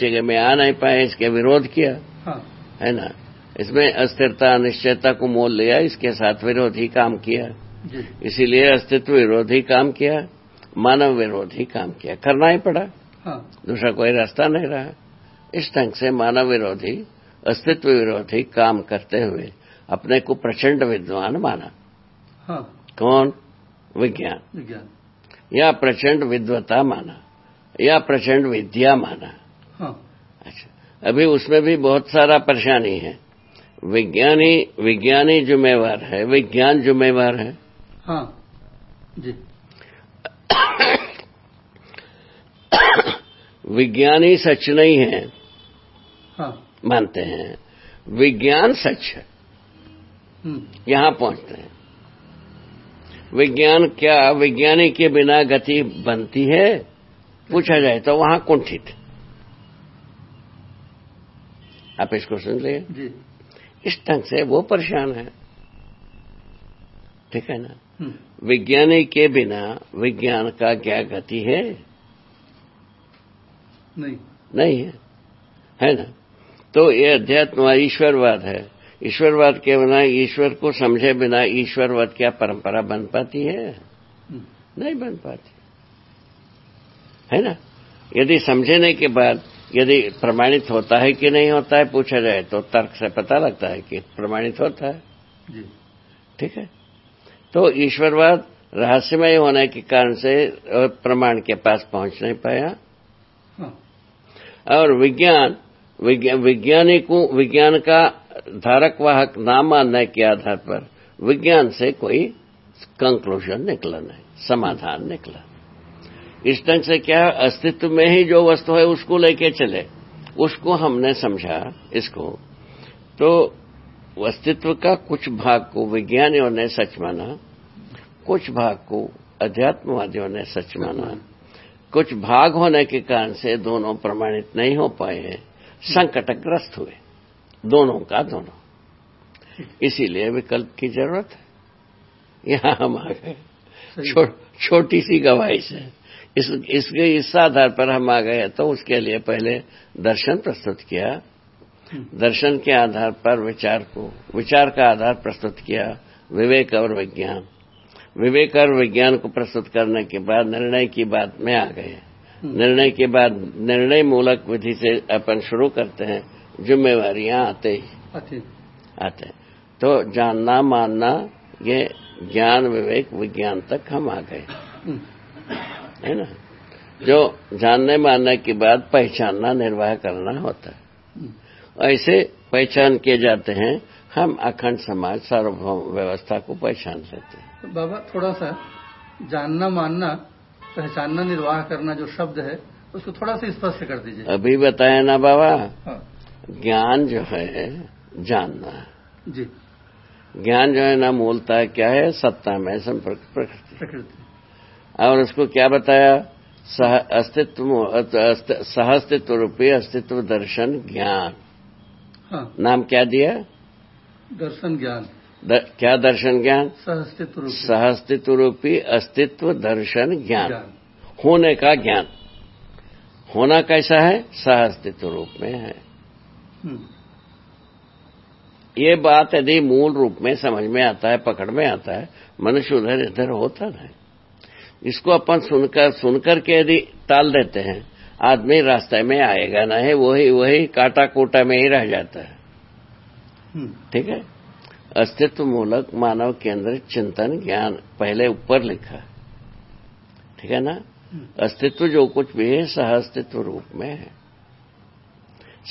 जगह में आ नहीं पाए इसके विरोध किया। हाँ। है ना? इसमें अस्थिरता अनिश्चयता को मोल लिया इसके साथ विरोधी काम किया। इसीलिए अस्तित्व विरोधी काम किया मानव विरोधी काम किया। करना ही पड़ा। हाँ। दूसरा कोई रास्ता नहीं रहा। इस ढंग से मानव विरोधी अस्तित्व विरोधी काम करते हुए अपने को प्रचंड विद्वान माना। हाँ। कौन? विज्ञान। विज्ञान। या प्रचंड विद्वता माना या प्रचंड विद्या माना। हाँ। अच्छा। अभी उसमें भी बहुत सारा परेशानी है। विज्ञानी विज्ञानी जुम्मेवार है विज्ञान जुम्मेवार है। हाँ। जी। विज्ञानी सच नहीं है। हाँ। मानते हैं। विज्ञान सच है। हम्म। यहाँ पहुँचते हैं। विज्ञान क्या? विज्ञानी के बिना गति बनती है? पूछा जाए तो वहाँ कुंठित आप इसको सुन लिए इस ढंग से वो परेशान है। ठीक है ना? हम्म। विज्ञानी के बिना विज्ञान का क्या गति है? नहीं। नहीं है। है ना? तो ये अध्यात्म ईश्वरवाद है। ईश्वरवाद के बिना ईश्वर को समझे बिना ईश्वरवाद क्या परंपरा बन पाती है? हम्म। नहीं बन पाती। है ना? यदि समझने के बाद यदि प्रमाणित होता है कि नहीं होता है पूछा जाए तो तर्क से पता लगता है कि प्रमाणित होता है। ठीक है? तो ईश्वरवाद रहस्यमय होने के कारण से प्रमाण के पास पहुँच नहीं पाया। हाँ। और विज्ञान विज्ञा- विज्ञानी विज्ञान का धारक वाहक ना मानने के आधार पर विज्ञान से कोई कंक्लूजन निकला नहीं समाधान निकला। इस ढंग से क्या अस्तित्व में ही जो वस्तु है उसको लेके चले। उसको हमने समझा इसको। तो अस्तित्व का कुछ भाग को विज्ञानियों ने सच माना कुछ भाग को अध्यात्मवादियों ने सच माना। कुछ भाग होने के कारण से दोनों प्रमाणित नहीं हो पाए हैं संकटग्रस्त हुए दोनों का दोनों। इसीलिए विकल्प की ज़रूरत है। यहाँ हम आ गए। छोटी सी गवाही से। इस इसके इस आधार पर हम आ गए तो उसके लिए पहले दर्शन प्रस्तुत किया। दर्शन के आधार पर विचार को विचार का आधार प्रस्तुत किया। विवेक और विज्ञान। विवेक और विज्ञान को प्रस्तुत करने के बाद निर्णय की बात में आ गए निर्णय के बाद निर्णय मूलक विधि से अपन शुरू करते हैं। जिम्मेवारियाँ आते ही। आते हैं। तो जानना मानना ये ज्ञान विवेक विज्ञान तक हम आ गए। हम्म। है ना? जो जानने मानने के बाद पहचानना निर्वाह करना होता है। ऐसे पहचान किए जाते हैं हम अखंड समाज सार्वभौम व्यवस्था को पहचान लेते हैं। तो बाबा थोड़ा सा जानना मानना पहचानना निर्वाह करना जो शब्द है उसको थोड़ा सा स्पष्ट कर दीजिए। अभी बताया ना बाबा? हाँ। ज्ञान जो है जानना। जी। ज्ञान जो है ना मूलता क्या है? सत्ता में संपर्क प्रकृति। प्रकृति। और उसको क्या बताया? सह अस्तित्व अस्त- सह अस्तित्व रूपी अस्तित्व दर्शन ज्ञान। हाँ। नाम क्या दिया? दर्शन ज्ञान। द, क्या दर्शन ज्ञान? सहस्तित्व रूप। सह अस्तित्व रूपी अस्तित्व दर्शन ज्ञान। होने का ज्ञान। होना कैसा है? सह अस्तित्व रूप में है। हम्म। ये बात यदि मूल रूप में समझ में आता है पकड़ में आता है मनुष्य उधर इधर होता है। इसको अपन सुनकर सुनकर के यदि टाल देते हैं आदमी रास्ते में आएगा नहीं वही वही काटा कोटा में ही रह जाता है। हम्म। ठीक है? अस्तित्व मूलक मानव केंद्रित चिंतन ज्ञान पहले ऊपर लिखा ठीक है ना? हम्म, अस्तित्व जो कुछ भी है सह अस्तित्व रूप में है।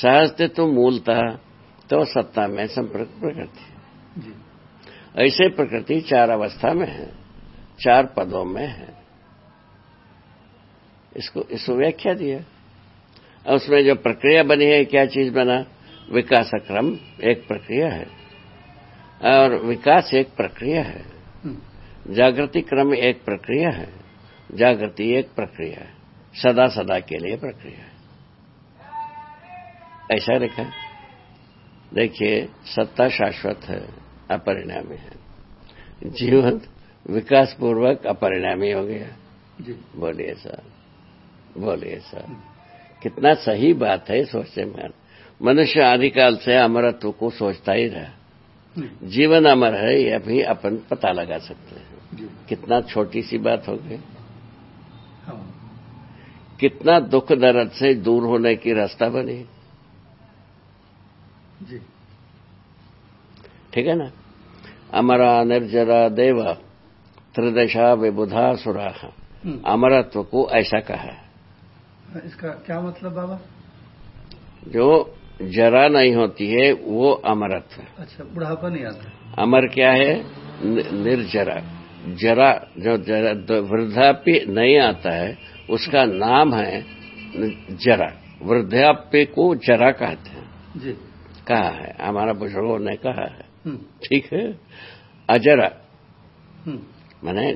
सह अस्तित्व मूलतः तो सत्ता में संपर्क प्रकृति। ऐसे प्रकृति चार अवस्था में है। चार पदों में है। इसको इसको व्याख्या दिया उसमें जो प्रक्रिया बनी है, क्या चीज़ बना? विकास क्रम एक प्रक्रिया है। और विकास एक प्रक्रिया है। जागृति क्रम एक प्रक्रिया है। जागृति एक प्रक्रिया है। सदा सदा के लिए प्रक्रिया है। ऐसा है। देखिए, सत्ता शाश्वत है, अपरिणामी है। जीवन विकास पूर्वक अपरिणामी हो गया। बोलिए सर। बोलिए सर। कितना सही बात है सोचते में। मनुष्य आदिकाल से अमरत्व को सोचता ही रहा। जीवन अमर है यह भी अपन पता लगा सकते हैं। कितना छोटी सी बात हो गई। हाँ। कितना दुख दर्द से दूर होने की रास्ता बनी। ठीक है ना? अमरा निर्जरा देव। त्रिदशा विबुधा सुरा। हम्म, अमरत्व को ऐसा कहा। है इसका क्या मतलब बाबा? जो जरा नहीं होती है वो अमरत्व। है अच्छा बुढ़ापा नहीं आता। अमर क्या है? निर्जरा। जरा जो जरा वृद्धाप्य नहीं आता है उसका नाम है जरा। वृद्धाप्य को जरा कहते हैं। जी। कहा है? हमारा बुज़ुर्गों ने कहा है। हम्म, ठीक है? अजरा। हम्म, माने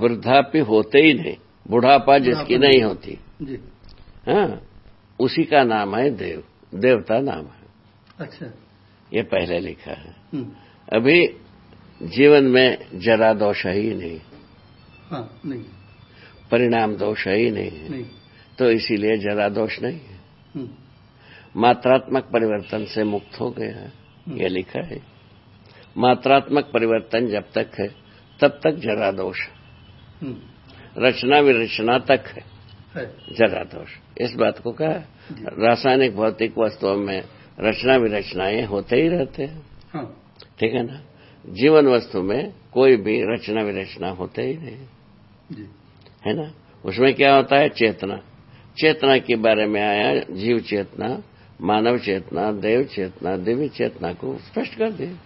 वृद्धाप्य होते ही नहीं बुढ़ापा जिसकी नहीं होती। जी। हाँ उसी का नाम है देव देवता नाम है। अच्छा। ये पहले लिखा है। हम्म, अभी जीवन में जरा दोष है ही नहीं। हाँ नहीं। परिणाम दोष है ही नहीं है। नहीं। तो इसीलिए जरा दोष नहीं है। हम्म, मात्रात्मक परिवर्तन से मुक्त हो गया है। ये लिखा है। मात्रात्मक परिवर्तन जब तक है तब तक जरा दोष हम्म, रचना विरचना तक है। है। जरा दोष। इस बात को कहा रासायनिक भौतिक वस्तुओं में रचना विरचनाएँ होते ही रहते हैं। हाँ। ठीक है ना? जीवन वस्तु में कोई भी रचना विरचना होते ही नहीं। है ना? उसमें क्या होता है? चेतना। चेतना के बारे में आया जीव चेतना मानव चेतना देव चेतना दिव्य चेतना को स्पष्ट कर दिए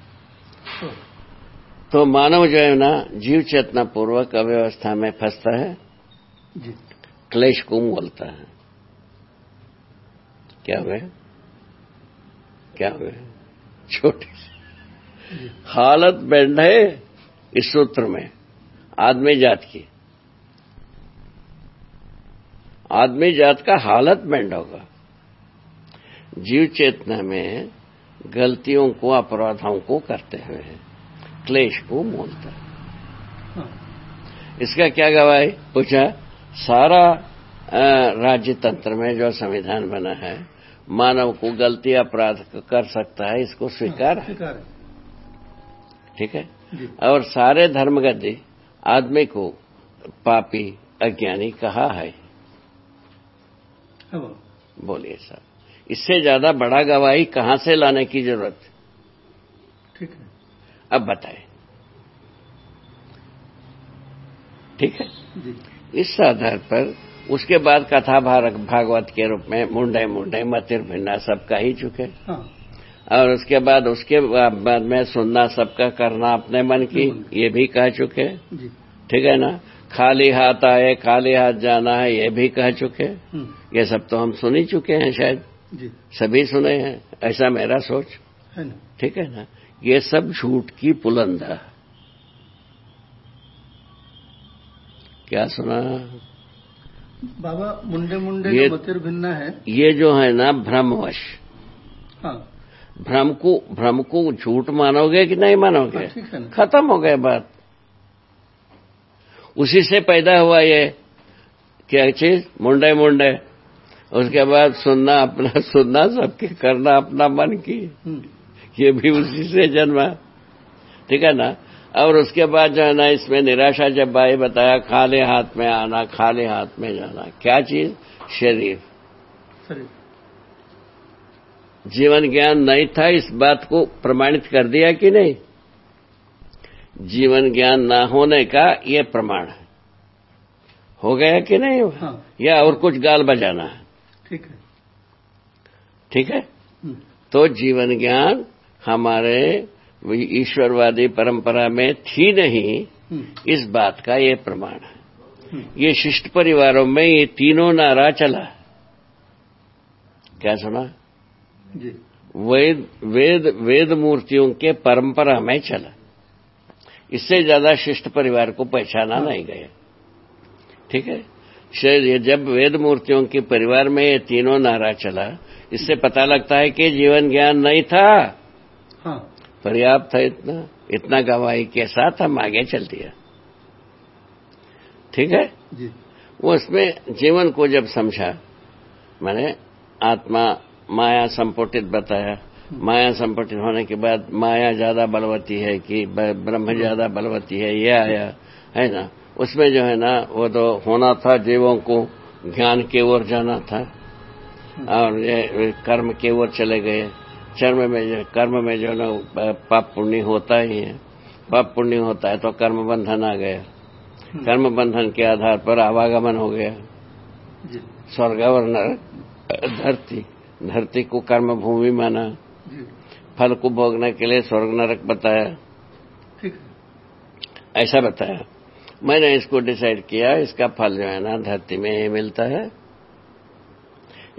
तो मानव जो है ना जीव चेतना पूर्वक अव्यवस्था में फंसता है। क्लेश को बोलता है। क्या हुए क्या हुए छोटी हालत बैंड है इस सूत्र में। आदमी जात की। आदमी जात का हालत बैंड होगा। जीव चेतना में गलतियों को अपराधों को करते हुए क्लेश को मोलता है। इसका क्या गवाही पूछा सारा राज्य तंत्र में जो संविधान बना है मानव को गलती अपराध कर सकता है इसको स्वीकार है। ठीक है? और सारे धर्मगति आदमी को पापी अज्ञानी कहा है। है बोलिए साहब इससे ज़्यादा बड़ा गवाही कहाँ से लाने की ज़रूरत? ठीक है। अब बताएँ। ठीक है? इस आधार पर उसके बाद कथा भारत भागवत के रूप में मुंडे मुंडे मतिर भिन्ना सब कह ही चुके। हाँ। और उसके बाद उसके बाद में सुनना सबका करना अपने मन की ये भी कह चुके। ठीक है ना? खाली हाथ आए खाली हाथ जाना है ये भी कह चुके। हम्म, ये सब तो हम सुन ही चुके हैं शायद। जी। सभी सुने हैं ऐसा मेरा सोच। है ठीक है ना? ये सब झूठ की पुलंद है। क्या सुना? बाबा मुंडे मुंडे ये- मतिर भिन्ना है। ये जो है ना भ्रमवश। हाँ। भ्रम को भ्रम को झूठ मानोगे कि नहीं मानोगे? हाँ, खत्म हो गए बात। उसी से पैदा हुआ ये। क्या चीज़? मुंडे मुंडे। उसके बाद सुनना अपना सुनना सबके करना अपना मन की। हम्म, ये भी उसी से जन्मा। ठीक है ना? और उसके बाद जो है ना इसमें निराशा जब भाई बताया खाली हाथ में आना खाली हाथ में जाना। क्या चीज़? सही जीवन ज्ञान नहीं था इस बात को प्रमाणित कर दिया कि नहीं? जीवन ज्ञान ना होने का ये प्रमाण है। हो गया कि नहीं? हाँ। या और कुछ गाल बजाना है? ठीक है। ठीक है? हम्म, तो जीवन ज्ञान हमारे ईश्वरवादी परंपरा में थी नहीं हम्म, इस बात का ये प्रमाण है। हम्म, ये शिष्ट परिवारों में ये तीनों नारा चला। क्या सुना? जी। वेद वेद वेद मूर्तियों के परंपरा में चला। इससे ज़्यादा शिष्ट परिवार को पहचाना नहीं गया। ठीक है? शायद ये जब वेद मूर्तियों के परिवार में ये तीनों नारा चला इससे पता लगता है कि जीवन ज्ञान नहीं था। हाँ। पर्याप्त है इतना इतना गवाही के साथ हम आगे चल दिया ठीक है? जी। वो उसमें जीवन को जब समझा मैंने आत्मा माया संपुटित बताया। माया संपुटित होने के बाद माया ज़्यादा बलवती है कि ब्रह्म ज़्यादा बलवती है ये आया है ना? उसमें जो है ना वो तो होना था जीवों को ज्ञान की ओर जाना था। और ये कर्म की ओर चले गए। चर्म में जो कर्म में जो ना पाप पुण्य होता ही है। पाप पुण्य होता है तो कर्म बंधन आ गया। कर्म बंधन के आधार पर आवागमन हो गया। स्वर्ग और धरती धरती को कर्म भूमि माना। फल को भोगने के लिए स्वर्ग नरक बताया। ऐसा बताया। मैंने इसको डिसाइड किया इसका फल जो है ना धरती में ही मिलता है।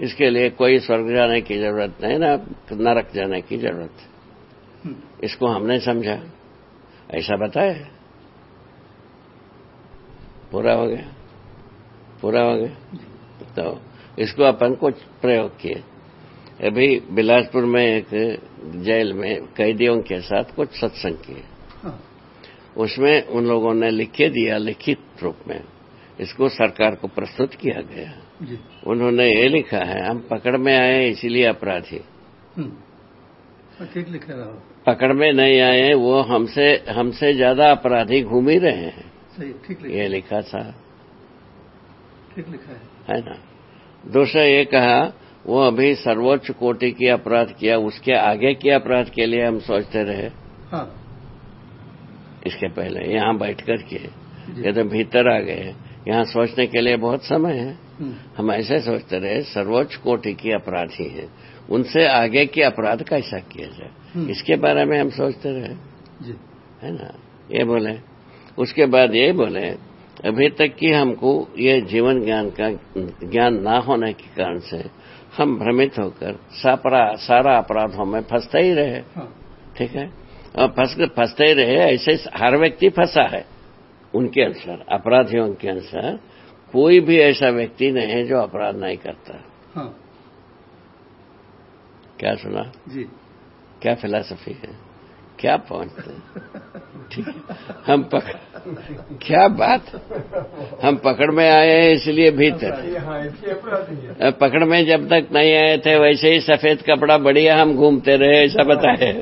इसके लिए कोई स्वर्ग जाने की ज़रूरत नहीं ना नरक जाने की ज़रूरत। है इसको हमने समझा। ऐसा बताया। पूरा हो गया। पूरा हो गया। तो इसको अपन कुछ प्रयोग किए। अभी बिलासपुर में एक जेल में कैदियों के साथ कुछ सत्संग किए। हाँ। उसमें उन लोगों ने लिखे दिया लिखित रूप में। इसको सरकार को प्रस्तुत किया गया। जी। उन्होंने ये लिखा है हम पकड़ में आए इसीलिए अपराधी। हम्म। पकड़ में नहीं आए वो हमसे हमसे ज़्यादा अपराधी घूम ही रहे हैं। सही ठीक लिखा ये लिखा था। ठीक लिखा है। है ना? दूसरा ये कहा वो अभी सर्वोच्च कोटि की अपराध किया उसके आगे के अपराध के लिए हम सोचते रहे। हाँ। इसके पहले यहाँ बैठ कर के ये तो भीतर आ गए यहाँ सोचने के लिए बहुत समय है। हम्म। हम ऐसे सोचते रहे सर्वोच्च कोटि की अपराधी हैं। उनसे आगे के अपराध कैसा किया जाए? हम्म। इसके बारे में हम सोचते रहे। जी। है ना? ये बोले। उसके बाद ये बोले अभी तक कि हमको ये जीवन ज्ञान का ज्ञान ना होने के कारण से हम भ्रमित होकर सारा अपराधों में फंसते ही रहे। हाँ। ठीक है? और फंसते ही रहे ऐसे हर व्यक्ति फंसा है। उनके अनुसार अपराधियों के अनुसार कोई भी ऐसा व्यक्ति नहीं है जो अपराध नहीं करता। हाँ। क्या सुना? जी। क्या फिलासफी है? क्या ठीक है। हम पकड़ क्या बात? हम पकड़ में आए हैं इसलिए भीतर। पकड़ में जब तक नहीं आए थे वैसे ही सफ़ेद कपड़ा बढ़िया हम घूमते रहे ऐसा बताए।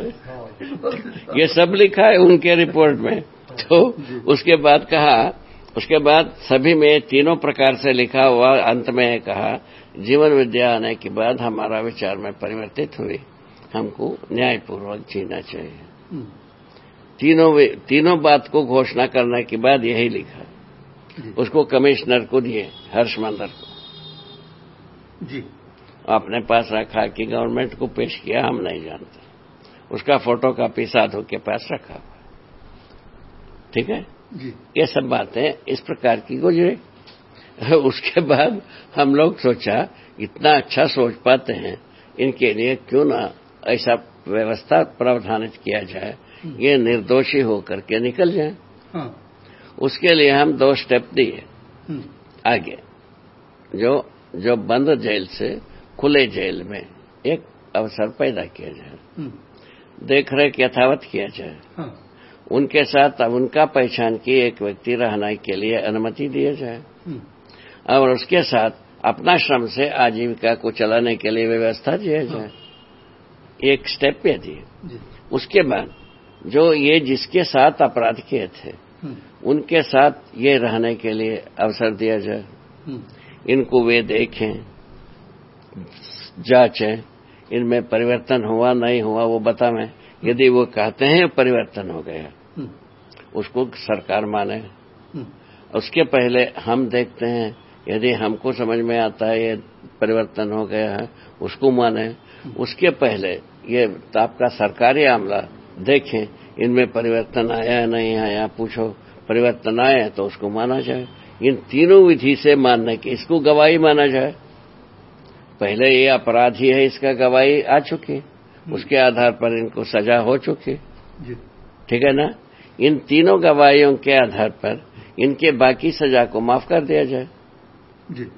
ये सब लिखा है उनके रिपोर्ट में। तो उसके बाद कहा उसके बाद सभी में तीनों प्रकार से लिखा हुआ अंत में कहा जीवन विद्या आने के बाद हमारा विचार में परिवर्तित हुई हमको न्यायपूर्वक जीना चाहिए। तीनों तीनों बात को घोषणा करने के बाद यही लिखा। उसको कमिश्नर को दिए हर्ष मंदर को। जी। अपने पास रखा कि गवर्नमेंट को पेश किया हम नहीं जानते। उसका फ़ोटो कापी साधु के पास रखा ठीक है ये सब बातें इस प्रकार की गुजरे उसके बाद हम लोग सोचा इतना अच्छा सोच पाते हैं इनके लिए क्यों ना ऐसा व्यवस्था प्रावधानित किया जाए हम्म। ये निर्दोषी होकर के निकल जाए हाँ। उसके लिए हम दो स्टेप दिए हम्म। आगे जो जो बंद जेल से खुले जेल में एक अवसर पैदा किया जाए हम्म। देख रेख यथावत किया जाए हाँ। उनके साथ अब उनका पहचान की एक व्यक्ति रहने के लिए अनुमति दिया जाए। और उसके साथ अपना श्रम से आजीविका को चलाने के लिए व्यवस्था दिया हाँ। जाए। एक स्टेप पे दिए। उसके बाद जो ये जिसके साथ अपराध किए थे उनके साथ ये रहने के लिए अवसर दिया जाए। इनको वे देखें जांचें इनमें परिवर्तन हुआ नहीं हुआ वो बतावें। यदि वो कहते हैं परिवर्तन हो गया। उसको सरकार माने। उसके पहले हम देखते हैं यदि हमको समझ में आता है ये परिवर्तन हो गया है उसको माने। उसके पहले ये आपका सरकारी आमला देखें इनमें परिवर्तन आया है नहीं आया पूछो परिवर्तन आया तो उसको माना जाए। इन तीनों विधि से मानने की इसको गवाही माना जाए। पहले ये अपराधी है इसका गवाही आ चुकी उसके आधार पर इनको सजा हो चुकी ठीक है ना? इन तीनों गवाहियों के आधार पर इनके बाकी सजा को माफ़ कर दिया जाए। जी।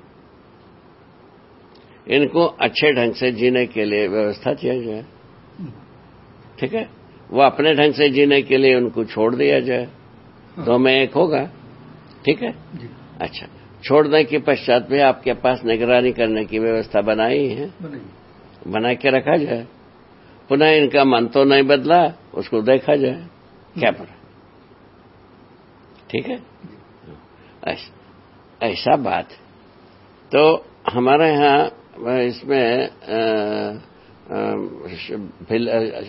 इनको अच्छे ढंग से जीने के लिए व्यवस्था किया जाए। ठीक है? वो अपने ढंग से जीने के लिए उनको छोड़ दिया जाए। तो मैं एक होगा। ठीक है? जी। अच्छा। छोड़ने के पश्चात भी आपके पास निगरानी करने की व्यवस्था बनाई है। बना के रखा जाए। पुनः इनका मन तो नहीं बदला उसको देखा जाए। क्या पर ठीक है? ऐसा, ऐसा बात। तो हमारे यहाँ इसमें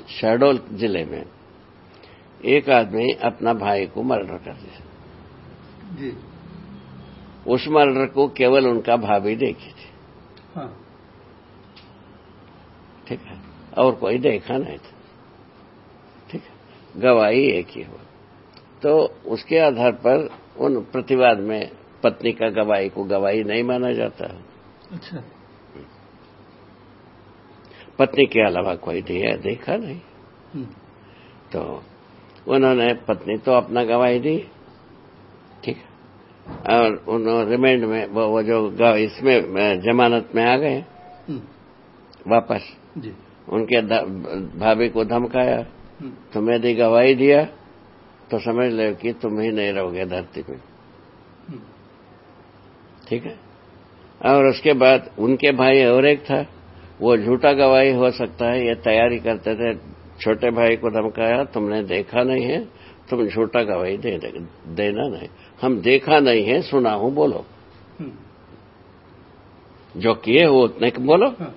शहडोल ज़िले में एक आदमी अपना भाई को मर्डर कर दिया। जी। उस मर्डर को केवल उनका भाभी देखी थी। हाँ। ठीक है? और कोई देखा नहीं था। ठीक है? गवाही एक ही हुआ। तो उसके आधार पर उन प्रतिवाद में पत्नी का गवाही को गवाही नहीं माना जाता है। अच्छा। पत्नी के अलावा कोई दिया देखा नहीं। हम्म, तो उन्होंने पत्नी तो अपना गवाही दी। ठीक है? और उन्होंने रिमांड में वो, वो जो इसमें जमानत में आ गए। हम्म, वापस। जी। उनके भाभी को धमकाया हम्म, तुम यदि गवाही दिया तो समझ लो कि तुम ही नहीं रहोगे धरती में हम्म, ठीक है? और उसके बाद उनके भाई और एक था वो झूठा गवाही हो सकता है ये तैयारी करते थे छोटे भाई को धमकाया तुमने देखा नहीं है तुम झूठा गवाही दे दे, देना नहीं। हम देखा नहीं है सुना हूँ बोलो। हम्म, जो किए हो उतने बोलो। हाँ।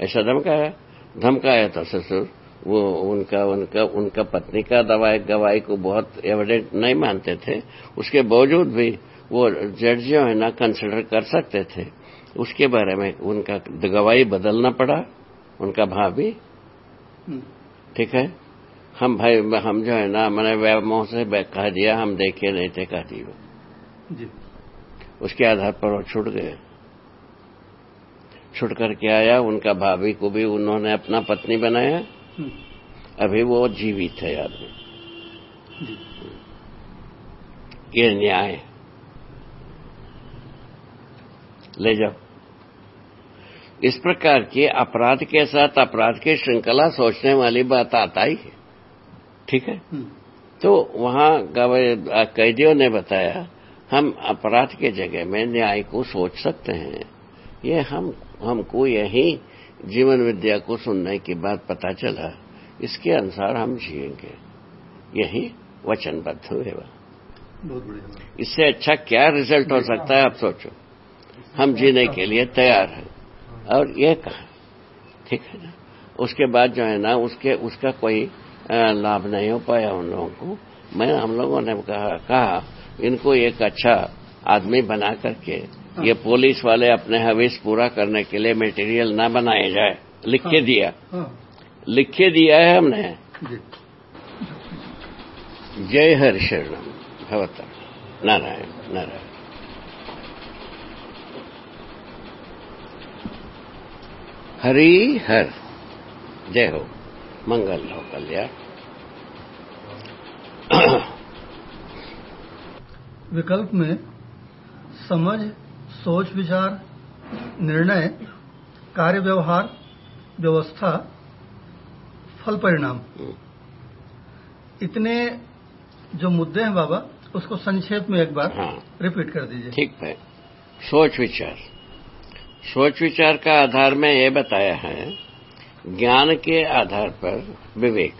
ऐसा धमकाया धमकाया था ससुर वो उनका उनका उनका पत्नी का दवाई गवाही को बहुत एविडेंट नहीं मानते थे। उसके बावजूद भी वो जज जो है ना कंसिडर कर सकते थे। उसके बारे में उनका गवाही बदलना पड़ा उनका भाभी। हम्म, ठीक है? हम भाई हम जो है ना मैंने व्यामोह से कह दिया हम देखे नहीं थे कह दिया उसके आधार पर वो छूट गए। छुट करके आया उनका भाभी को भी उन्होंने अपना पत्नी बनाया। अभी वो जीवित है आदमी। ये न्याय। ले जाओ। इस प्रकार के अपराध के साथ अपराध की श्रृंखला सोचने वाली बात आता ही है। ठीक है? हम्म, तो वहाँ कैदियों ने बताया हम अपराध के जगह में न्याय को सोच सकते हैं। ये हम हमको यही जीवन विद्या को सुनने के बाद पता चला। इसके अनुसार हम जिएँगे। यही वचनबद्ध हुए। इससे अच्छा क्या रिज़ल्ट हो सकता है आप सोचो। हम जीने के लिए तैयार हैं। और ये कहा? ठीक है ना? उसके बाद जो है ना उसके उसका कोई लाभ नहीं हो पाया उन लोगों को। मैं हम लोगों ने कहा, कहा इनको एक अच्छा आदमी बना करके ये पुलिस वाले अपने हवीस पूरा करने के लिए मटेरियल ना बनाए जाए। लिख के हाँ। दिया। हाँ। लिख के दिया है हमने। जय हर शरण भवता। नारायण नारायण। हरि हर। जय हो। मंगल हो कल्याण। विकल्प में समझ सोच विचार निर्णय कार्य व्यवहार व्यवस्था फल परिणाम। इतने जो मुद्दे हैं बाबा उसको संक्षेप में एक बार हाँ। रिपीट कर दीजिए। ठीक है। सोच विचार। सोच विचार का आधार में ये बताया है ज्ञान के आधार पर विवेक।